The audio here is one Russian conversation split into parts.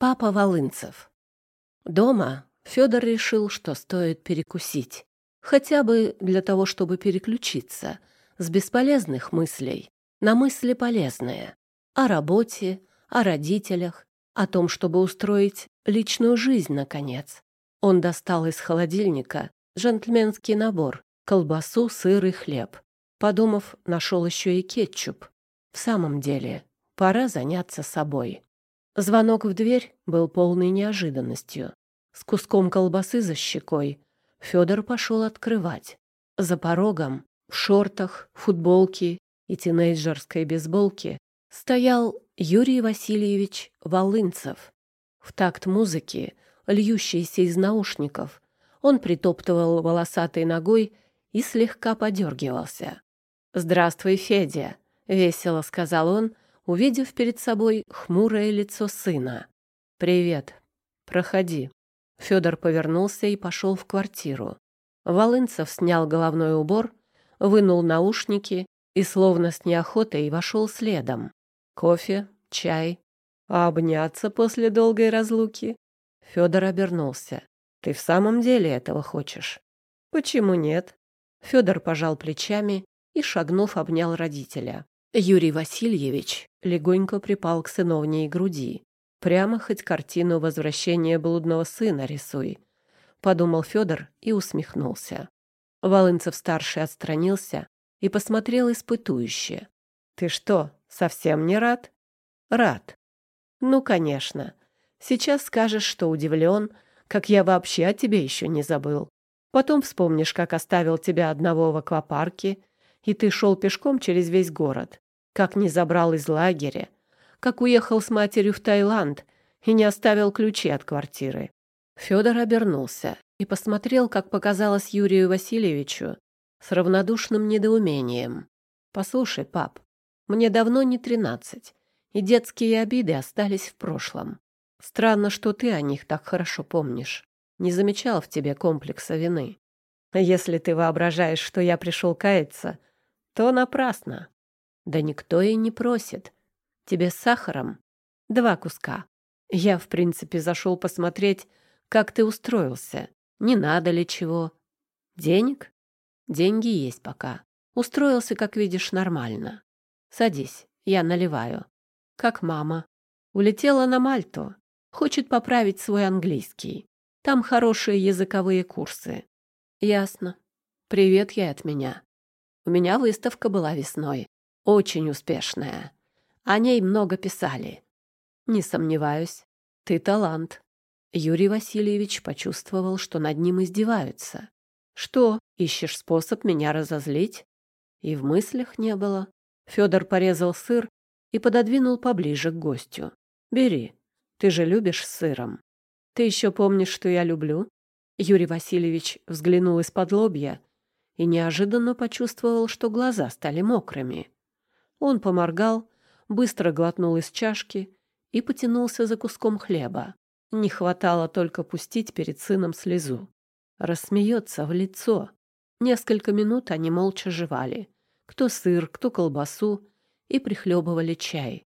Папа Волынцев. Дома Федор решил, что стоит перекусить. Хотя бы для того, чтобы переключиться с бесполезных мыслей на мысли полезные. О работе, о родителях, о том, чтобы устроить личную жизнь, наконец. Он достал из холодильника джентльменский набор, колбасу, сыр и хлеб. Подумав, нашел еще и кетчуп. В самом деле, пора заняться собой. Звонок в дверь был полной неожиданностью. С куском колбасы за щекой Федор пошел открывать. За порогом, в шортах, футболке и тинейджерской бейсболке стоял Юрий Васильевич Волынцев. В такт музыки, льющейся из наушников, он притоптывал волосатой ногой и слегка подергивался. «Здравствуй, Федя!» — весело сказал он, увидев перед собой хмурое лицо сына. «Привет. Проходи». Федор повернулся и пошел в квартиру. Волынцев снял головной убор, вынул наушники и, словно с неохотой, вошел следом. Кофе, чай. А обняться после долгой разлуки? Федор обернулся. «Ты в самом деле этого хочешь?» «Почему нет?» Федор пожал плечами и, шагнув, обнял родителя. Юрий Васильевич легонько припал к сыновней груди. Прямо хоть картину возвращения блудного сына рисуй, подумал Федор и усмехнулся. Волынцев-старший отстранился и посмотрел испытующе. «Ты что, совсем не рад?» «Рад». «Ну, конечно. Сейчас скажешь, что удивлен, как я вообще о тебе еще не забыл. Потом вспомнишь, как оставил тебя одного в аквапарке и ты шел пешком через весь город, как не забрал из лагеря, как уехал с матерью в Таиланд и не оставил ключи от квартиры. Федор обернулся и посмотрел, как показалось Юрию Васильевичу, с равнодушным недоумением. «Послушай, пап, мне давно не тринадцать, и детские обиды остались в прошлом. Странно, что ты о них так хорошо помнишь. Не замечал в тебе комплекса вины. Если ты воображаешь, что я пришел каяться, то напрасно. Да никто и не просит. Тебе с сахаром? Два куска. Я, в принципе, зашел посмотреть, как ты устроился. Не надо ли чего? Денег? Деньги есть пока. Устроился, как видишь, нормально. Садись, я наливаю. Как мама. Улетела на Мальту. Хочет поправить свой английский. Там хорошие языковые курсы. Ясно. Привет я от меня. У меня выставка была весной. Очень успешная. О ней много писали. Не сомневаюсь. Ты талант. Юрий Васильевич почувствовал, что над ним издеваются. Что, ищешь способ меня разозлить? И в мыслях не было. Федор порезал сыр и пододвинул поближе к гостю. Бери. Ты же любишь с сыром. Ты еще помнишь, что я люблю? Юрий Васильевич взглянул из-под лобья и неожиданно почувствовал, что глаза стали мокрыми. Он поморгал, быстро глотнул из чашки и потянулся за куском хлеба. Не хватало только пустить перед сыном слезу. Рассмеется в лицо. Несколько минут они молча жевали. Кто сыр, кто колбасу, и прихлебывали чай.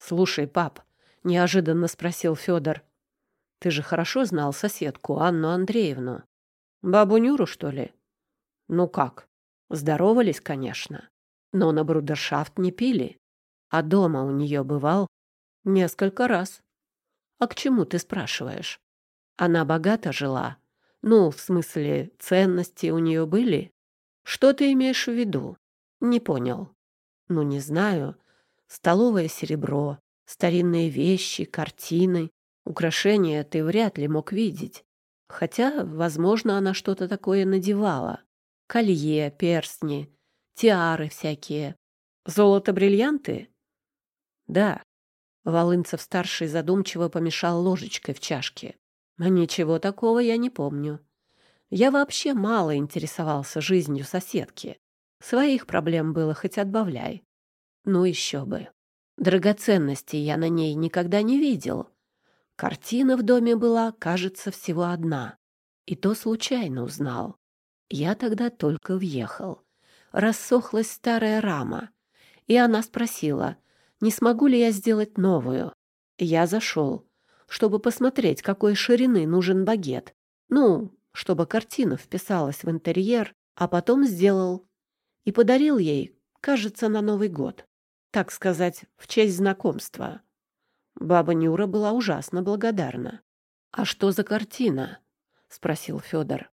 «Слушай, пап», — неожиданно спросил Федор, — «ты же хорошо знал соседку Анну Андреевну. Бабу Нюру, что ли?» Ну как? Здоровались, конечно. Но на брудершафт не пили. А дома у нее бывал несколько раз. А к чему ты спрашиваешь? Она богато жила. Ну, в смысле, ценности у нее были? Что ты имеешь в виду? Не понял. Ну, не знаю. Столовое серебро, старинные вещи, картины, украшения ты вряд ли мог видеть. Хотя, возможно, она что-то такое надевала колье, перстни, тиары всякие. Золото-бриллианты? Да. Волынцев-старший задумчиво помешал ложечкой в чашке. Ничего такого я не помню. Я вообще мало интересовался жизнью соседки. Своих проблем было хоть отбавляй. Ну еще бы. Драгоценностей я на ней никогда не видел. Картина в доме была, кажется, всего одна. И то случайно узнал. Я тогда только въехал. Рассохлась старая рама, и она спросила, не смогу ли я сделать новую. Я зашел. чтобы посмотреть, какой ширины нужен багет. Ну, чтобы картина вписалась в интерьер, а потом сделал. И подарил ей, кажется, на Новый год. Так сказать, в честь знакомства. Баба Нюра была ужасно благодарна. «А что за картина?» — спросил Федор.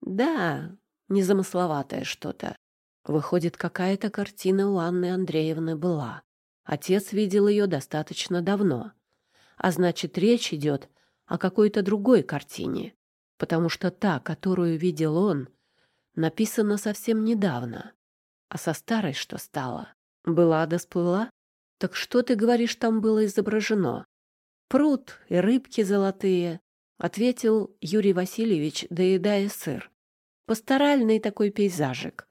«Да, незамысловатое что-то. Выходит, какая-то картина у Анны Андреевны была. Отец видел ее достаточно давно. А значит, речь идет о какой-то другой картине, потому что та, которую видел он, написана совсем недавно. А со старой что стало? Была да сплыла? Так что, ты говоришь, там было изображено? Пруд и рыбки золотые, — ответил Юрий Васильевич, доедая сыр. Пасторальный такой пейзажик.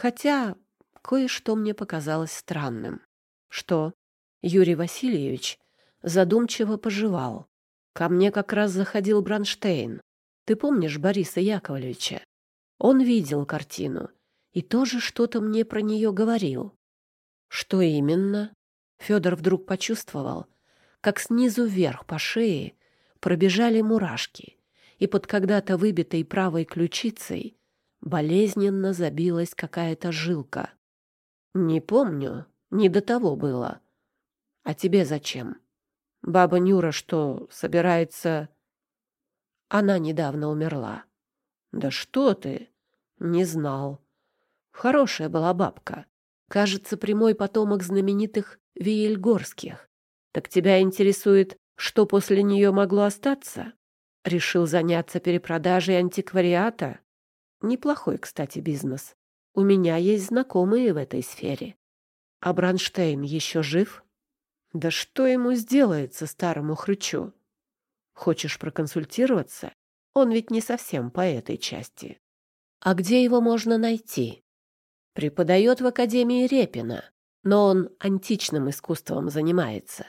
Хотя кое-что мне показалось странным. Что? Юрий Васильевич задумчиво пожевал. Ко мне как раз заходил Бронштейн. Ты помнишь Бориса Яковлевича? Он видел картину и тоже что-то мне про нее говорил. Что именно? Федор вдруг почувствовал, как снизу вверх по шее пробежали мурашки, и под когда-то выбитой правой ключицей болезненно забилась какая-то жилка. «Не помню, не до того было. А тебе зачем? Баба Нюра что, собирается...» Она недавно умерла. «Да что ты? Не знал. Хорошая была бабка. Кажется, прямой потомок знаменитых Виельгорских. Так тебя интересует, что после нее могло остаться? Решил заняться перепродажей антиквариата? Неплохой, кстати, бизнес. У меня есть знакомые в этой сфере. А Бранштейн еще жив? Да что ему сделается, старому хрычу? Хочешь проконсультироваться? Он ведь не совсем по этой части. А где его можно найти? Преподает в Академии Репина, но он античным искусством занимается.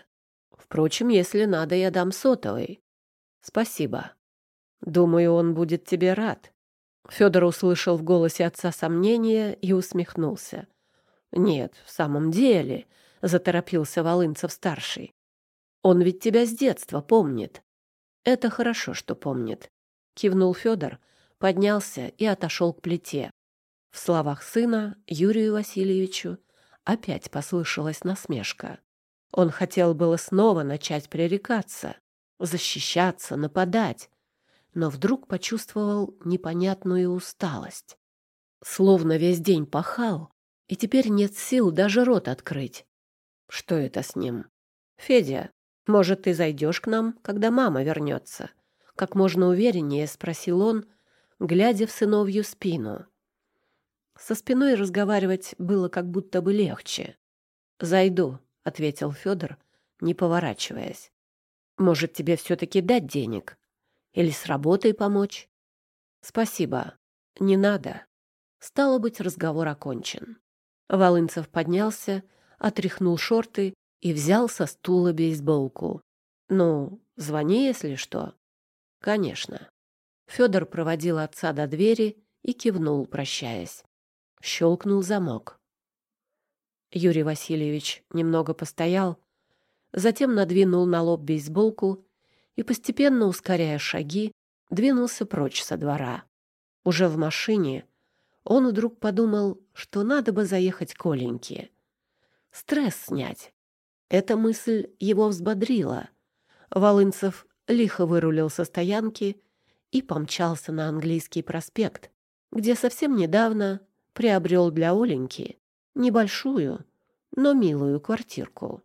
Впрочем, если надо, я дам сотовый. Спасибо. Думаю, он будет тебе рад. Федор услышал в голосе отца сомнения и усмехнулся. Нет, в самом деле, заторопился Волынцев-старший. Он ведь тебя с детства помнит. Это хорошо, что помнит. Кивнул Федор, поднялся и отошел к плите. В словах сына Юрию Васильевичу опять послышалась насмешка. Он хотел было снова начать пререкаться, защищаться, нападать, но вдруг почувствовал непонятную усталость. Словно весь день пахал, и теперь нет сил даже рот открыть. Что это с ним? «Федя, может, ты зайдешь к нам, когда мама вернется?» Как можно увереннее спросил он, глядя в сыновью спину. Со спиной разговаривать было как будто бы легче. «Зайду», — ответил Федор, не поворачиваясь. «Может, тебе все-таки дать денег? Или с работой помочь?» «Спасибо. Не надо». Стало быть, разговор окончен. Волынцев поднялся, отряхнул шорты и взял со стула бейсболку. «Ну, звони, если что». «Конечно». Федор проводил отца до двери и кивнул, прощаясь. Щелкнул замок. Юрий Васильевич немного постоял, затем надвинул на лоб бейсболку и, постепенно ускоряя шаги, двинулся прочь со двора. Уже в машине он вдруг подумал, что надо бы заехать к Оленьке. Стресс снять. Эта мысль его взбодрила. Волынцев лихо вырулил со стоянки и помчался на английский проспект, где совсем недавно приобрел для Оленьки небольшую, но милую квартирку.